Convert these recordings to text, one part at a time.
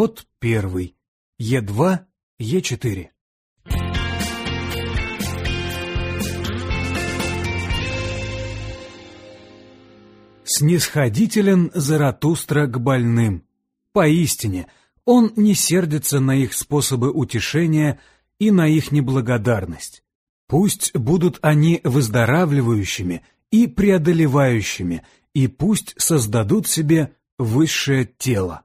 Ход первый. Е2, Е4. Снисходителен Заратустра к больным. Поистине, он не сердится на их способы утешения и на их неблагодарность. Пусть будут они выздоравливающими и преодолевающими, и пусть создадут себе высшее тело.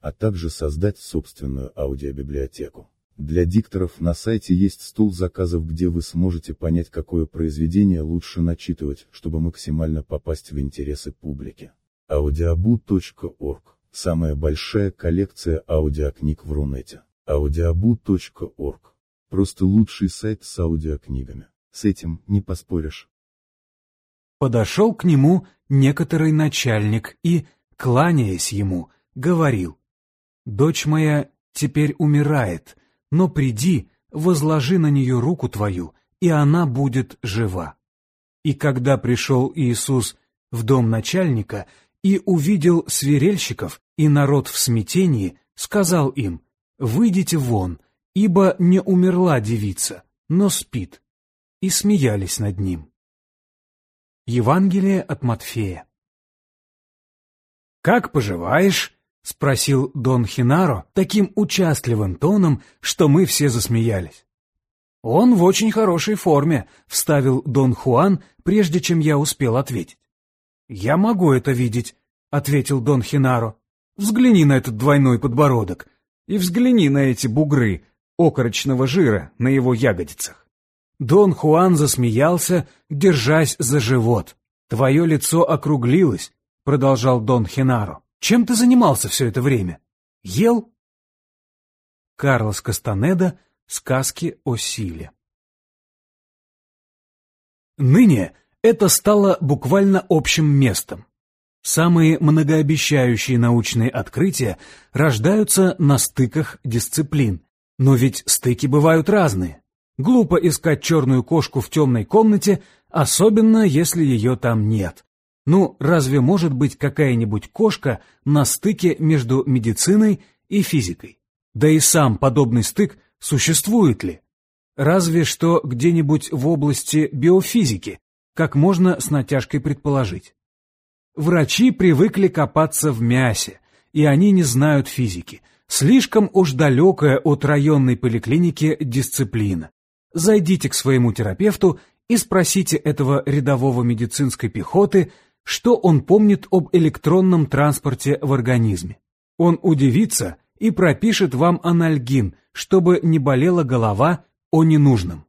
а также создать собственную аудиобиблиотеку. Для дикторов на сайте есть стол заказов, где вы сможете понять, какое произведение лучше начитывать, чтобы максимально попасть в интересы публики. audiobu.org – самая большая коллекция аудиокниг в Рунете. audiobu.org – просто лучший сайт с аудиокнигами. С этим не поспоришь. Подошел к нему некоторый начальник и, кланяясь ему, говорил, «Дочь моя теперь умирает, но приди, возложи на нее руку твою, и она будет жива». И когда пришел Иисус в дом начальника и увидел свирельщиков и народ в смятении, сказал им, «Выйдите вон, ибо не умерла девица, но спит». И смеялись над ним. Евангелие от Матфея «Как поживаешь?» — спросил Дон Хинаро таким участливым тоном, что мы все засмеялись. «Он в очень хорошей форме», — вставил Дон Хуан, прежде чем я успел ответить. «Я могу это видеть», — ответил Дон Хинаро. «Взгляни на этот двойной подбородок и взгляни на эти бугры окорочного жира на его ягодицах». Дон Хуан засмеялся, держась за живот. «Твое лицо округлилось», — продолжал Дон Хинаро. Чем ты занимался все это время? Ел? Карлос Кастанеда. Сказки о силе. Ныне это стало буквально общим местом. Самые многообещающие научные открытия рождаются на стыках дисциплин. Но ведь стыки бывают разные. Глупо искать черную кошку в темной комнате, особенно если ее там нет. Ну, разве может быть какая-нибудь кошка на стыке между медициной и физикой? Да и сам подобный стык существует ли? Разве что где-нибудь в области биофизики, как можно с натяжкой предположить. Врачи привыкли копаться в мясе, и они не знают физики. Слишком уж далекая от районной поликлиники дисциплина. Зайдите к своему терапевту и спросите этого рядового медицинской пехоты, что он помнит об электронном транспорте в организме. Он удивится и пропишет вам анальгин, чтобы не болела голова о ненужном.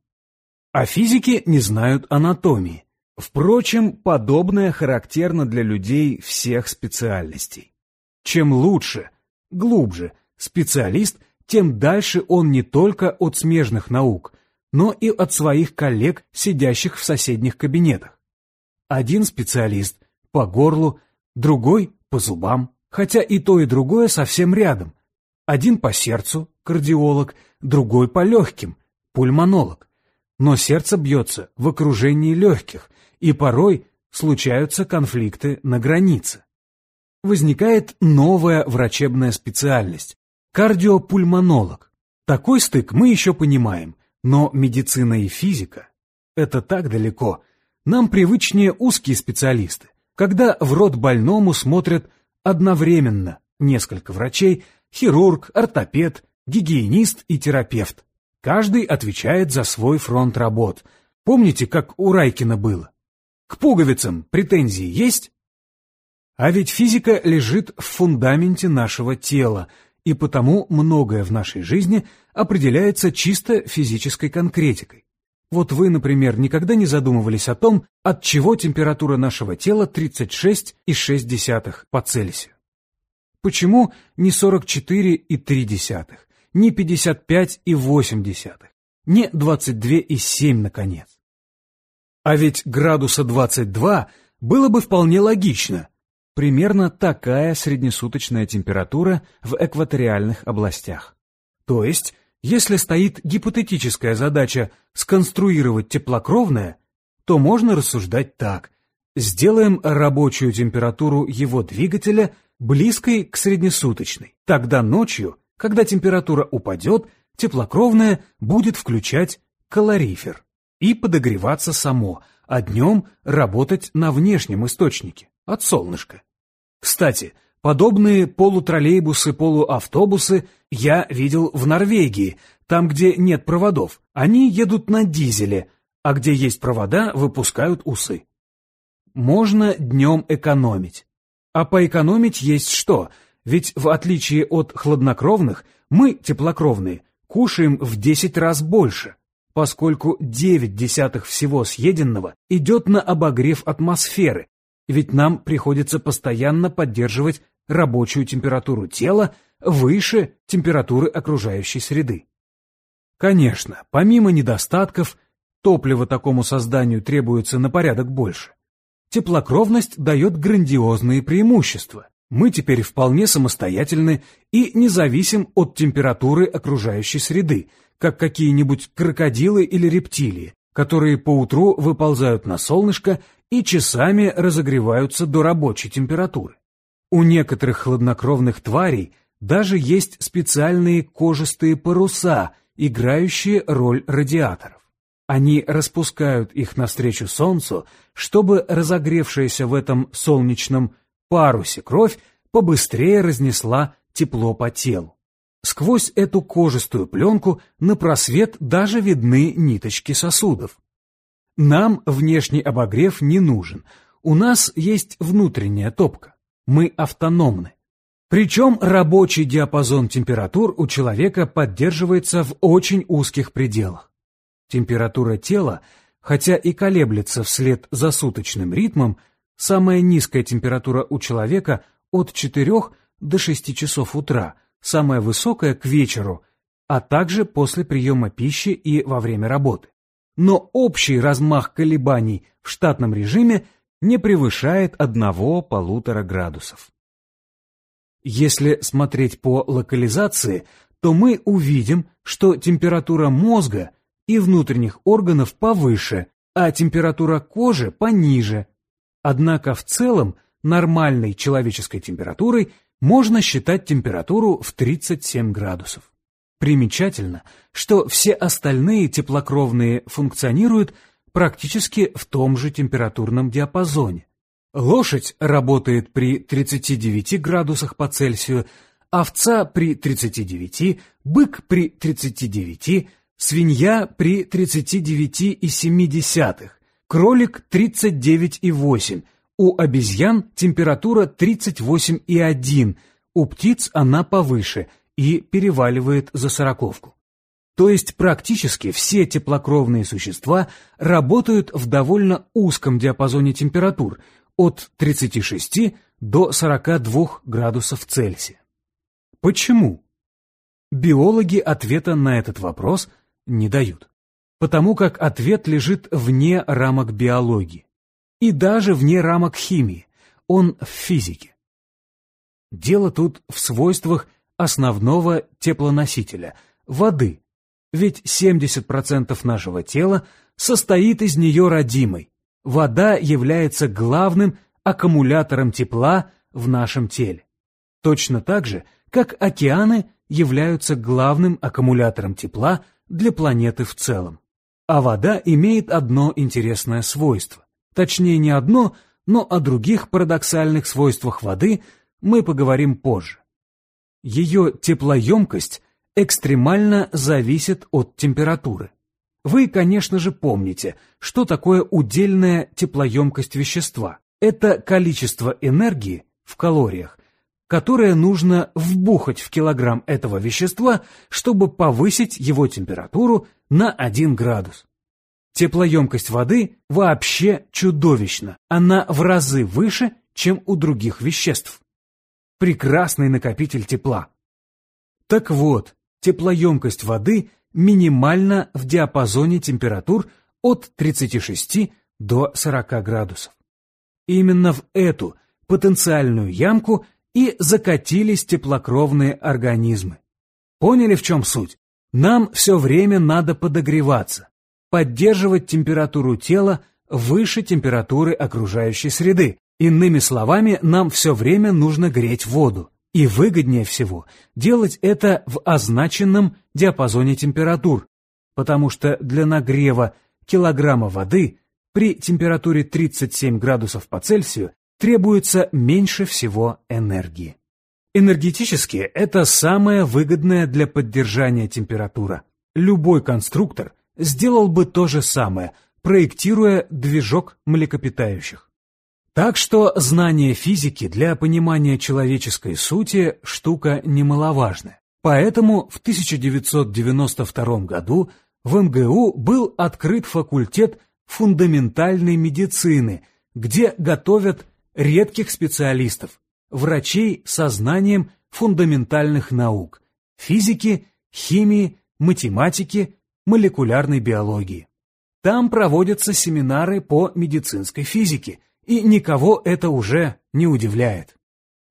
А физики не знают анатомии. Впрочем, подобное характерно для людей всех специальностей. Чем лучше, глубже специалист, тем дальше он не только от смежных наук, но и от своих коллег, сидящих в соседних кабинетах. Один специалист по горлу, другой по зубам, хотя и то, и другое совсем рядом. Один по сердцу, кардиолог, другой по легким, пульмонолог. Но сердце бьется в окружении легких, и порой случаются конфликты на границе. Возникает новая врачебная специальность – кардиопульмонолог. Такой стык мы еще понимаем, но медицина и физика – это так далеко. Нам привычнее узкие специалисты, когда в рот больному смотрят одновременно несколько врачей, хирург, ортопед, гигиенист и терапевт. Каждый отвечает за свой фронт работ. Помните, как у Райкина было? К пуговицам претензии есть? А ведь физика лежит в фундаменте нашего тела, и потому многое в нашей жизни определяется чисто физической конкретикой. Вот вы, например, никогда не задумывались о том, от чего температура нашего тела 36,6 по Цельсию. Почему не 44,3 не 55,8, не 22,7, наконец. А ведь градуса 22 было бы вполне логично. Примерно такая среднесуточная температура в экваториальных областях. То есть, если стоит гипотетическая задача сконструировать теплокровное, то можно рассуждать так. Сделаем рабочую температуру его двигателя близкой к среднесуточной. Тогда ночью, когда температура упадет, теплокровное будет включать калорифер и подогреваться само, а днем работать на внешнем источнике, от солнышка. Кстати, подобные полутроллейбусы-полуавтобусы я видел в Норвегии, там, где нет проводов. Они едут на дизеле, а где есть провода, выпускают усы. Можно днем экономить. А поэкономить есть что? Ведь в отличие от хладнокровных, мы, теплокровные, кушаем в 10 раз больше, поскольку 9 десятых всего съеденного идет на обогрев атмосферы, ведь нам приходится постоянно поддерживать рабочую температуру тела выше температуры окружающей среды. Конечно, помимо недостатков, топлива такому созданию требуется на порядок больше. Теплокровность дает грандиозные преимущества. Мы теперь вполне самостоятельны и не зависим от температуры окружающей среды, как какие-нибудь крокодилы или рептилии, которые поутру выползают на солнышко и часами разогреваются до рабочей температуры. У некоторых хладнокровных тварей даже есть специальные кожистые паруса, играющие роль радиаторов. Они распускают их навстречу солнцу, чтобы разогревшаяся в этом солнечном парусе кровь побыстрее разнесла тепло по телу. Сквозь эту кожистую пленку на просвет даже видны ниточки сосудов. Нам внешний обогрев не нужен, у нас есть внутренняя топка, мы автономны. Причем рабочий диапазон температур у человека поддерживается в очень узких пределах. Температура тела, хотя и колеблется вслед за суточным ритмом, самая низкая температура у человека от 4 до 6 часов утра, самая высокая к вечеру, а также после приема пищи и во время работы. Но общий размах колебаний в штатном режиме не превышает 1-1,5 градусов. Если смотреть по локализации, то мы увидим, что температура мозга и внутренних органов повыше, а температура кожи пониже. Однако в целом нормальной человеческой температурой можно считать температуру в 37 градусов. Примечательно, что все остальные теплокровные функционируют практически в том же температурном диапазоне. Лошадь работает при 39 градусах по Цельсию, овца при 39, бык при 39, свинья при 39,7, кролик 39,8, у обезьян температура 38,1, у птиц она повыше и переваливает за сороковку. То есть практически все теплокровные существа работают в довольно узком диапазоне температур от 36 до 42 градусов Цельсия. Почему? Биологи ответа на этот вопрос не дают. Потому как ответ лежит вне рамок биологии. И даже вне рамок химии. Он в физике. Дело тут в свойствах основного теплоносителя – воды. Ведь 70% нашего тела состоит из нее родимой. Вода является главным аккумулятором тепла в нашем теле. Точно так же, как океаны являются главным аккумулятором тепла для планеты в целом. А вода имеет одно интересное свойство. Точнее, не одно, но о других парадоксальных свойствах воды мы поговорим позже. Ее теплоемкость экстремально зависит от температуры. Вы, конечно же, помните, что такое удельная теплоемкость вещества. Это количество энергии в калориях, которое нужно вбухать в килограмм этого вещества, чтобы повысить его температуру на 1 градус. Теплоемкость воды вообще чудовищна, она в разы выше, чем у других веществ. Прекрасный накопитель тепла. Так вот, теплоемкость воды минимальна в диапазоне температур от 36 до 40 градусов. Именно в эту потенциальную ямку и закатились теплокровные организмы. Поняли, в чем суть? Нам все время надо подогреваться, поддерживать температуру тела выше температуры окружающей среды. Иными словами, нам все время нужно греть воду. И выгоднее всего делать это в означенном диапазоне температур, потому что для нагрева килограмма воды при температуре 37 градусов по Цельсию требуется меньше всего энергии. Энергетически это самая выгодная для поддержания температура. Любой конструктор сделал бы то же самое, проектируя движок млекопитающих. Так что знание физики для понимания человеческой сути – штука немаловажная. Поэтому в 1992 году в МГУ был открыт факультет фундаментальной медицины, где готовят редких специалистов, врачей со знанием фундаментальных наук – физики, химии, математики, молекулярной биологии. Там проводятся семинары по медицинской физике, и никого это уже не удивляет.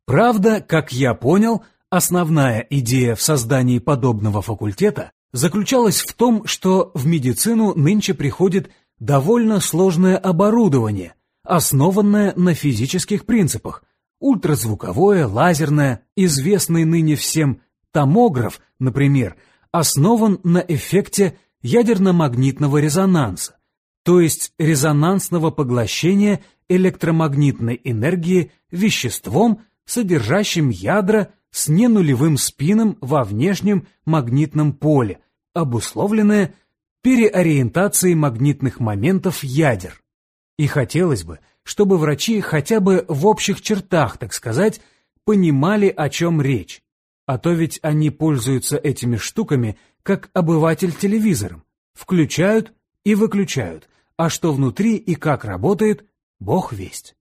Правда, как я понял, основная идея в создании подобного факультета заключалась в том, что в медицину нынче приходит довольно сложное оборудование, основанное на физических принципах, ультразвуковое, лазерное, известный ныне всем томограф, например, основан на эффекте ядерно-магнитного резонанса, то есть резонансного поглощения электромагнитной энергии веществом, содержащим ядра с ненулевым спином во внешнем магнитном поле, обусловленное переориентацией магнитных моментов ядер. И хотелось бы, чтобы врачи хотя бы в общих чертах, так сказать, понимали, о чем речь. А то ведь они пользуются этими штуками, как обыватель телевизором. Включают и выключают, а что внутри и как работает, бог весть.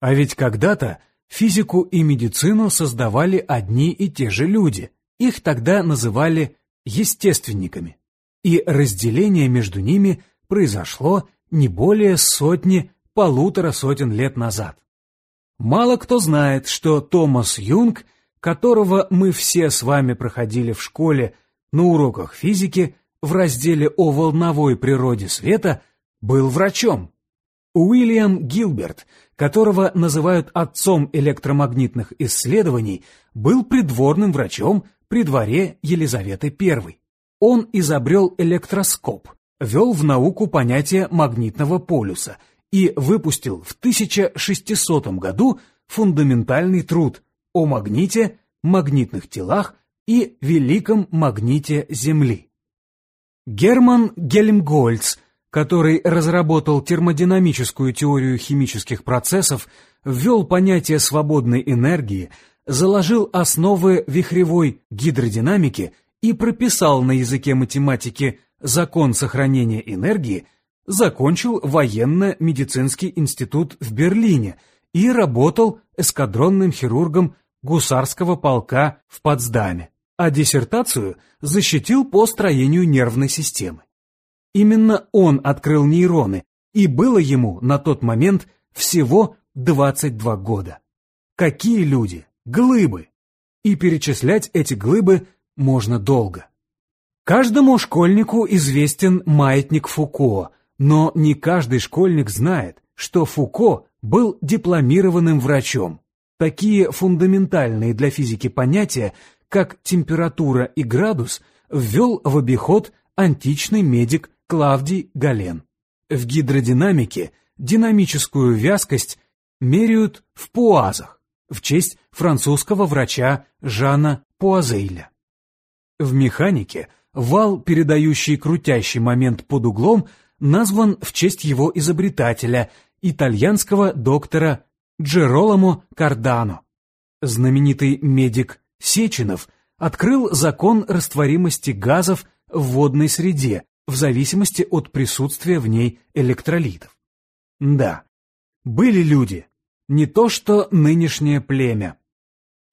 А ведь когда-то физику и медицину создавали одни и те же люди. Их тогда называли естественниками. И разделение между ними произошло не более сотни, полутора сотен лет назад. Мало кто знает, что Томас Юнг, которого мы все с вами проходили в школе на уроках физики в разделе о волновой природе света, был врачом. Уильям Гилберт, которого называют отцом электромагнитных исследований, был придворным врачом при дворе Елизаветы I. Он изобрел электроскоп, ввел в науку понятие магнитного полюса и выпустил в 1600 году фундаментальный труд о магните, магнитных телах и великом магните Земли. Герман Гельмгольц, который разработал термодинамическую теорию химических процессов, ввел понятие свободной энергии, заложил основы вихревой гидродинамики и прописал на языке математики закон сохранения энергии, закончил военно-медицинский институт в Берлине и работал эскадронным хирургом гусарского полка в Потсдаме, а диссертацию защитил по строению нервной системы. Именно он открыл нейроны, и было ему на тот момент всего 22 года. Какие люди? Глыбы! И перечислять эти глыбы можно долго. Каждому школьнику известен маятник Фуко, но не каждый школьник знает, что Фуко был дипломированным врачом. Такие фундаментальные для физики понятия, как температура и градус, ввел в обиход античный медик Клавдий Гален. В гидродинамике динамическую вязкость меряют в пуазах в честь французского врача Жана Пуазейля. В механике Вал, передающий крутящий момент под углом, назван в честь его изобретателя, итальянского доктора Джероламо Кардано. Знаменитый медик Сеченов открыл закон растворимости газов в водной среде в зависимости от присутствия в ней электролитов. Да, были люди, не то что нынешнее племя.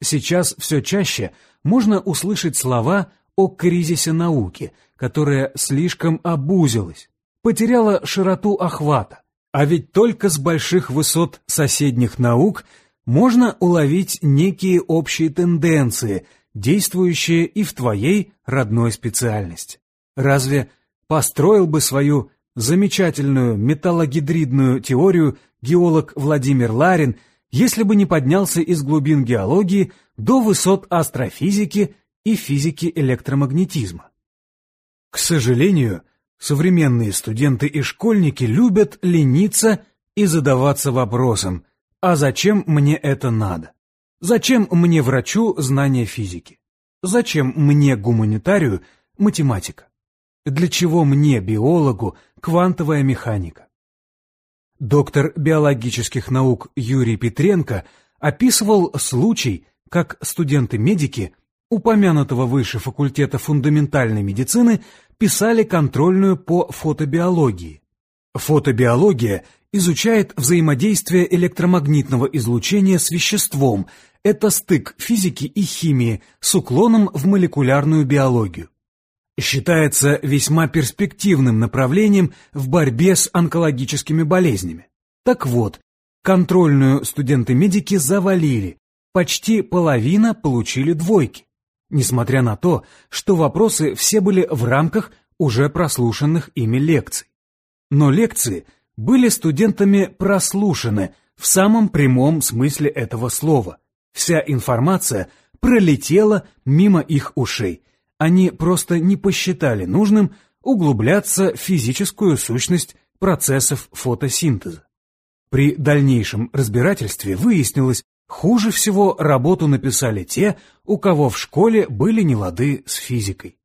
Сейчас все чаще можно услышать слова о кризисе науки, которая слишком обузилась, потеряла широту охвата. А ведь только с больших высот соседних наук можно уловить некие общие тенденции, действующие и в твоей родной специальности. Разве построил бы свою замечательную металлогидридную теорию геолог Владимир Ларин, если бы не поднялся из глубин геологии до высот астрофизики и физики электромагнетизма. К сожалению, современные студенты и школьники любят лениться и задаваться вопросом, а зачем мне это надо? Зачем мне врачу знание физики? Зачем мне гуманитарию математика? Для чего мне, биологу, квантовая механика? Доктор биологических наук Юрий Петренко описывал случай, как студенты-медики упомянутого выше факультета фундаментальной медицины писали контрольную по фотобиологии. Фотобиология изучает взаимодействие электромагнитного излучения с веществом. Это стык физики и химии с уклоном в молекулярную биологию. Считается весьма перспективным направлением в борьбе с онкологическими болезнями. Так вот, контрольную студенты-медики завалили, почти половина получили двойки несмотря на то, что вопросы все были в рамках уже прослушанных ими лекций. Но лекции были студентами прослушаны в самом прямом смысле этого слова. Вся информация пролетела мимо их ушей. Они просто не посчитали нужным углубляться в физическую сущность процессов фотосинтеза. При дальнейшем разбирательстве выяснилось, Хуже всего работу написали те, у кого в школе были нелады с физикой.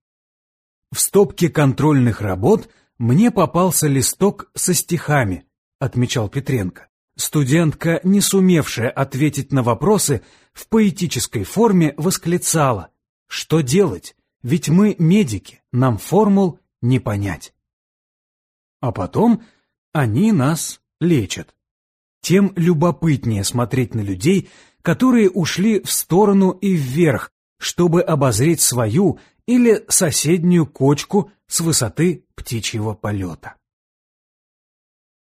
В стопке контрольных работ мне попался листок со стихами, отмечал Петренко. Студентка, не сумевшая ответить на вопросы, в поэтической форме восклицала «Что делать? Ведь мы медики, нам формул не понять». А потом они нас лечат тем любопытнее смотреть на людей, которые ушли в сторону и вверх, чтобы обозреть свою или соседнюю кочку с высоты птичьего полета.